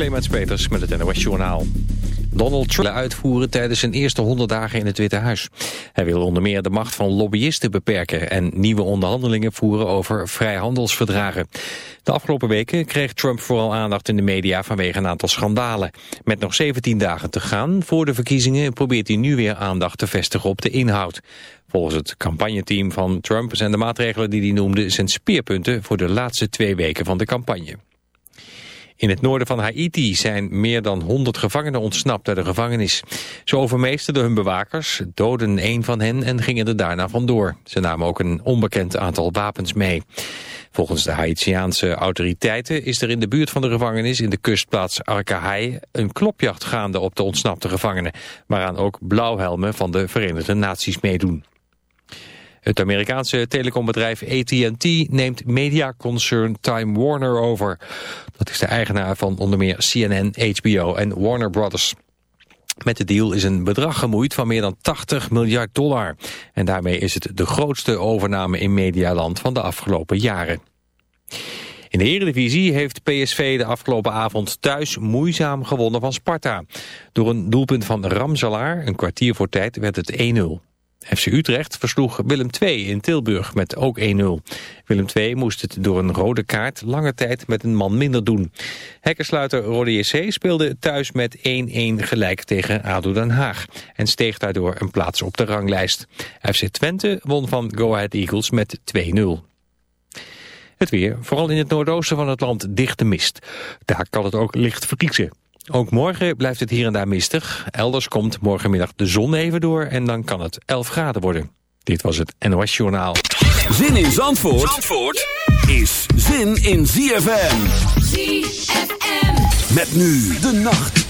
Clemens Peters met het NOS Journaal. Donald Trump uitvoeren tijdens zijn eerste 100 dagen in het Witte Huis. Hij wil onder meer de macht van lobbyisten beperken... en nieuwe onderhandelingen voeren over vrijhandelsverdragen. De afgelopen weken kreeg Trump vooral aandacht in de media... vanwege een aantal schandalen. Met nog 17 dagen te gaan voor de verkiezingen... probeert hij nu weer aandacht te vestigen op de inhoud. Volgens het campagneteam van Trump zijn de maatregelen die hij noemde... zijn speerpunten voor de laatste twee weken van de campagne. In het noorden van Haiti zijn meer dan 100 gevangenen ontsnapt uit de gevangenis. Ze overmeesterden hun bewakers, doden een van hen en gingen er daarna vandoor. Ze namen ook een onbekend aantal wapens mee. Volgens de Haitiaanse autoriteiten is er in de buurt van de gevangenis in de kustplaats Arcahai een klopjacht gaande op de ontsnapte gevangenen, waaraan ook blauwhelmen van de Verenigde Naties meedoen. Het Amerikaanse telecombedrijf AT&T neemt mediaconcern Time Warner over. Dat is de eigenaar van onder meer CNN, HBO en Warner Brothers. Met de deal is een bedrag gemoeid van meer dan 80 miljard dollar. En daarmee is het de grootste overname in medialand van de afgelopen jaren. In de Eredivisie heeft PSV de afgelopen avond thuis moeizaam gewonnen van Sparta. Door een doelpunt van Ramselaar, een kwartier voor tijd, werd het 1-0. FC Utrecht versloeg Willem II in Tilburg met ook 1-0. Willem II moest het door een rode kaart lange tijd met een man minder doen. Hekkersluiter Rode JC speelde thuis met 1-1 gelijk tegen ADO Den Haag... en steeg daardoor een plaats op de ranglijst. FC Twente won van Go Ahead Eagles met 2-0. Het weer, vooral in het noordoosten van het land dichte mist. Daar kan het ook licht vriezen. Ook morgen blijft het hier en daar mistig. Elders komt morgenmiddag de zon even door en dan kan het 11 graden worden. Dit was het NOS Journaal. Zin in Zandvoort, Zandvoort is zin in ZFM. ZFM. Met nu de nacht.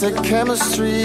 That mystic chemistry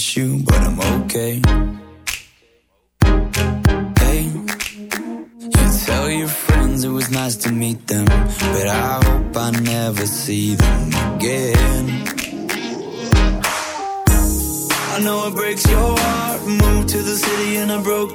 miss you, but I'm okay. Hey, you tell your friends it was nice to meet them, but I hope I never see them again. I know it breaks your heart. Moved to the city and I broke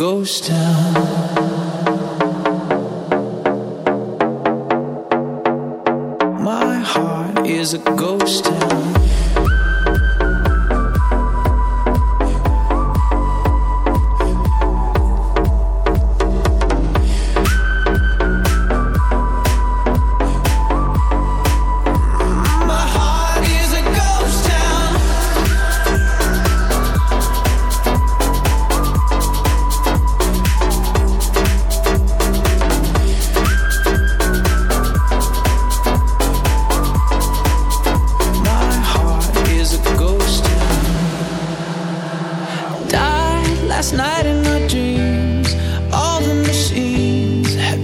Ghost town.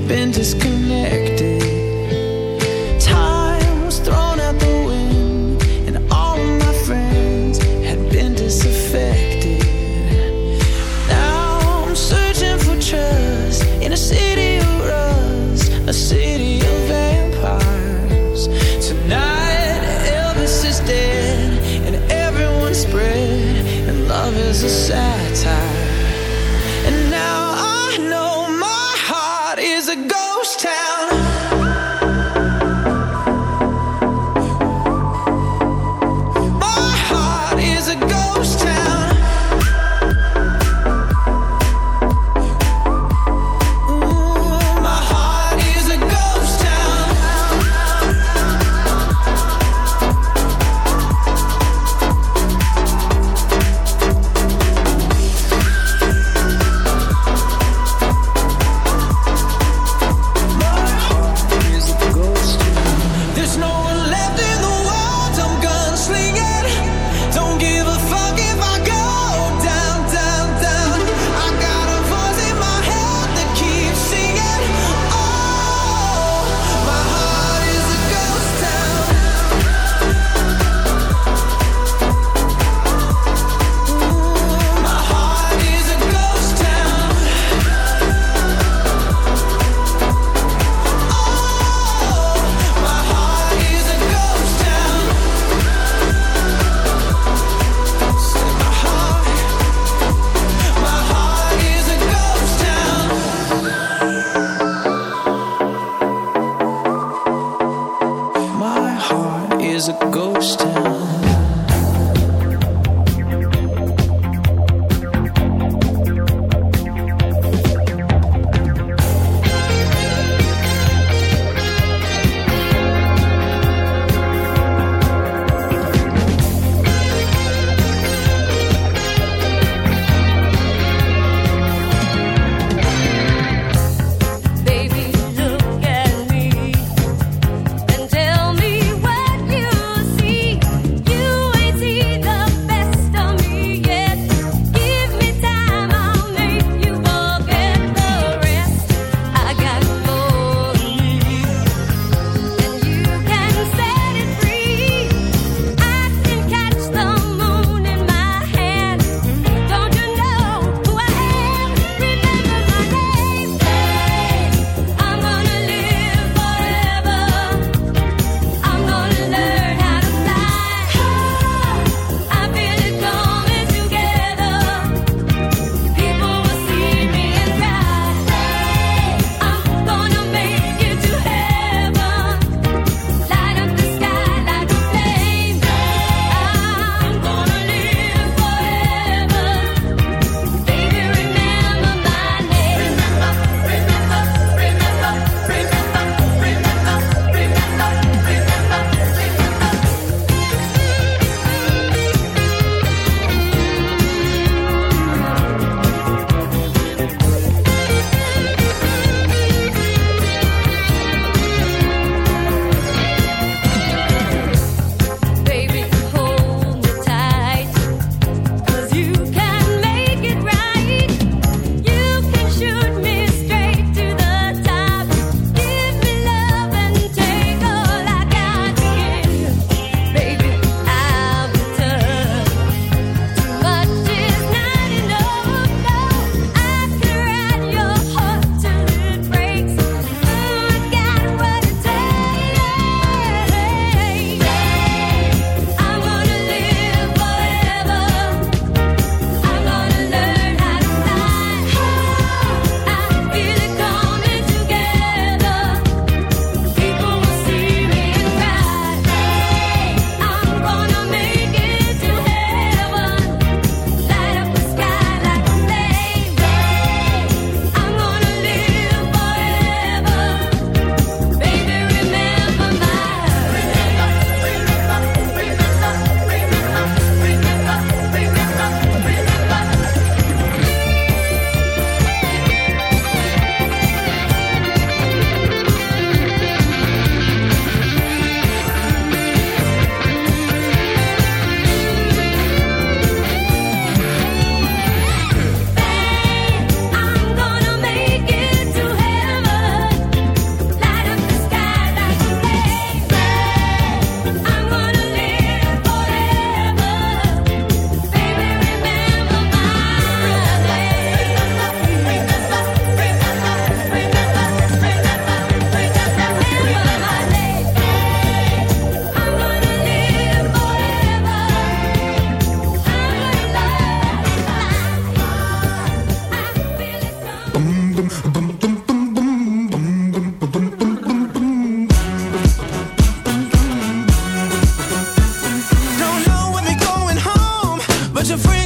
Been disconnected. such a friend